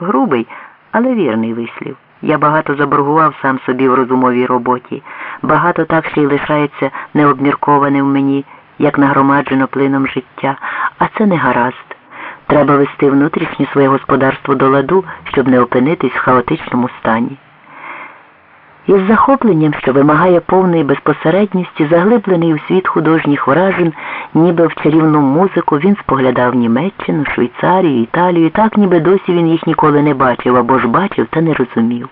Грубий, але вірний вислів. Я багато заборгував сам собі в розумовій роботі, багато так ще й лишається необміркованим мені, як нагромаджено плином життя, а це не гаразд. Треба вести внутрішнє своє господарство до ладу, щоб не опинитись в хаотичному стані. Із захопленням, що вимагає повної безпосередності, заглиблений у світ художніх вражень, ніби в чарівну музику, він споглядав Німеччину, Швейцарію, Італію, так ніби досі він їх ніколи не бачив або ж бачив та не розумів.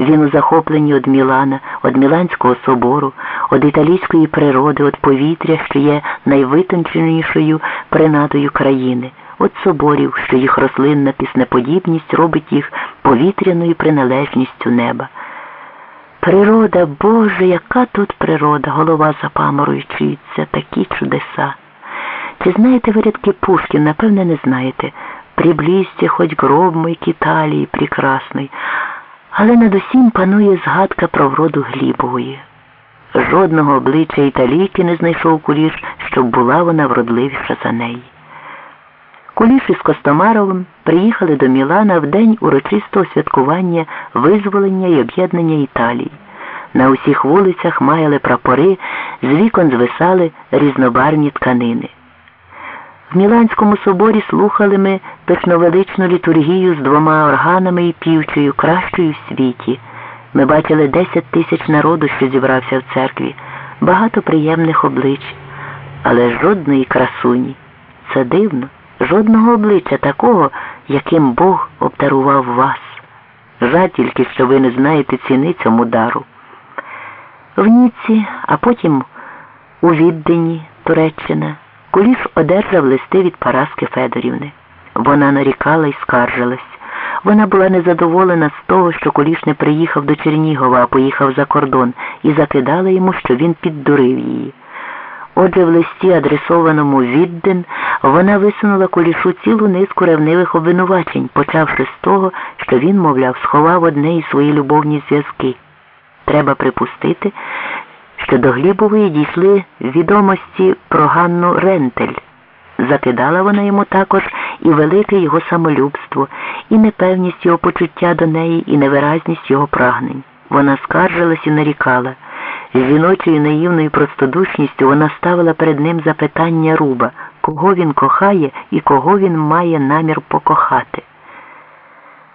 Він у захопленні від Мілана, від Міланського собору, від італійської природи, від повітря, що є найвитонченішою принадою країни, від соборів, що їх рослинна піснеподібність робить їх повітряною приналежністю неба. Природа, Боже, яка тут природа, голова запаморуючиться, такі чудеса. Чи знаєте ви рядки напевне, не знаєте. Приблизьте хоть гроб мой к Італії прекрасний. Але над усім панує згадка про вроду Глібової. Жодного обличчя італійки не знайшов куліш, щоб була вона вродливіша за неї. Куліш із Костомаровим приїхали до Мілана в день урочистого святкування визволення і об'єднання Італії. На усіх вулицях маяли прапори, з вікон звисали різнобарвні тканини. В Міланському соборі слухали ми пишновеличну літургію з двома органами і півчою, кращою в світі. Ми бачили 10 тисяч народу, що зібрався в церкві, багато приємних облич, але жодної красуні. Це дивно жодного обличчя такого, яким Бог обдарував вас. Жаль тільки, що ви не знаєте ціни цьому дару. В Ніці, а потім у Віддені, Туреччина, Куліш одержав листи від Параски Федорівни. Вона нарікала і скаржилась. Вона була незадоволена з того, що Куліш не приїхав до Чернігова, а поїхав за кордон, і закидала йому, що він піддурив її. Отже, в листі, адресованому Відден, вона висунула кулішу цілу низку ревнивих обвинувачень, почавши з того, що він, мовляв, сховав одне із свої любовні зв'язки. Треба припустити, що до Глібової дійшли відомості про Ганну Рентель. Закидала вона йому також і велике його самолюбство, і непевність його почуття до неї, і невиразність його прагнень. Вона скаржилась і нарікала. З жіночою наївною простодушністю вона ставила перед ним запитання руба, кого він кохає і кого він має намір покохати.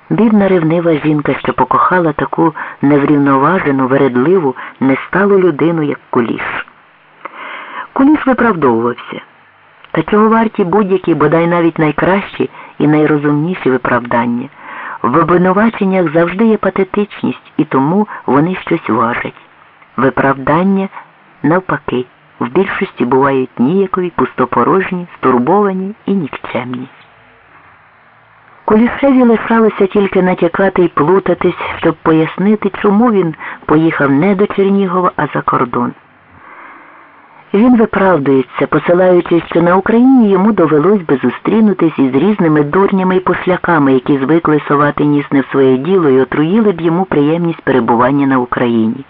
Бідна ревнива жінка, що покохала таку неврівноважену, вередливу, несталу людину, як куліш. Куліш виправдовувався. Та чого варті будь-які, бодай навіть найкращі і найрозумніші виправдання. В обвинуваченнях завжди є патетичність, і тому вони щось важать. Виправдання, навпаки, в більшості бувають ніякові, пустопорожні, стурбовані і нікчемні. Кулішеві лишалося тільки натякати і плутатись, щоб пояснити, чому він поїхав не до Чернігова, а за кордон. Він виправдується, посилаючи, що на Україні йому довелось би зустрінутись із різними дурнями і пошляками, які звикли совати ніс не в своє діло і отруїли б йому приємність перебування на Україні.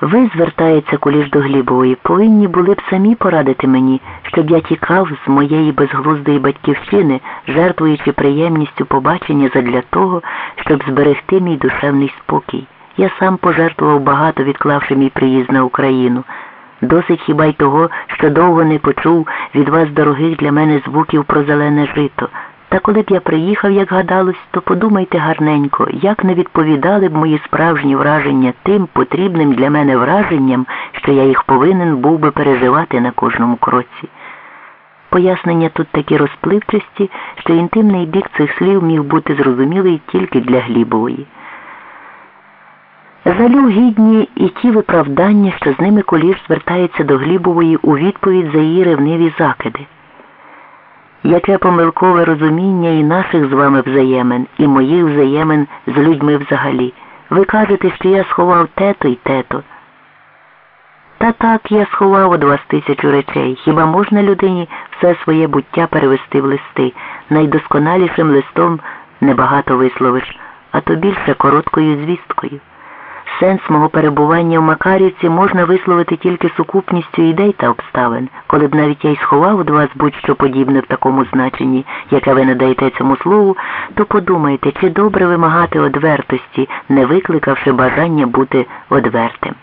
Ви, звертається куліш до Глібової, повинні були б самі порадити мені, щоб я тікав з моєї безглуздої батьківщини, жертвуючи приємністю побачення задля того, щоб зберегти мій душевний спокій. Я сам пожертвував багато, відклавши мій приїзд на Україну. Досить хіба й того, що довго не почув від вас дорогих для мене звуків про зелене жито. Та коли б я приїхав, як гадалось, то подумайте гарненько, як не відповідали б мої справжні враження тим потрібним для мене враженням, що я їх повинен був би переживати на кожному кроці. Пояснення тут такі розпливчасті, що інтимний бік цих слів міг бути зрозумілий тільки для Глібової. Залю гідні і ті виправдання, що з ними коліж звертається до Глібової у відповідь за її ревниві закиди яке помилкове розуміння і наших з вами взаємин, і моїх взаємин з людьми взагалі. Ви кажете, що я сховав тето й тето. Та так я сховав у вас тисячу речей. Хіба можна людині все своє буття перевести в листи? Найдосконалішим листом небагато висловиш, а то більше короткою звісткою. Сенс мого перебування в Макарівці можна висловити тільки сукупністю ідей та обставин. Коли б навіть я й сховав від вас будь-що подібне в такому значенні, яке ви надаєте цьому слову, то подумайте, чи добре вимагати одвертості, не викликавши бажання бути одвертим.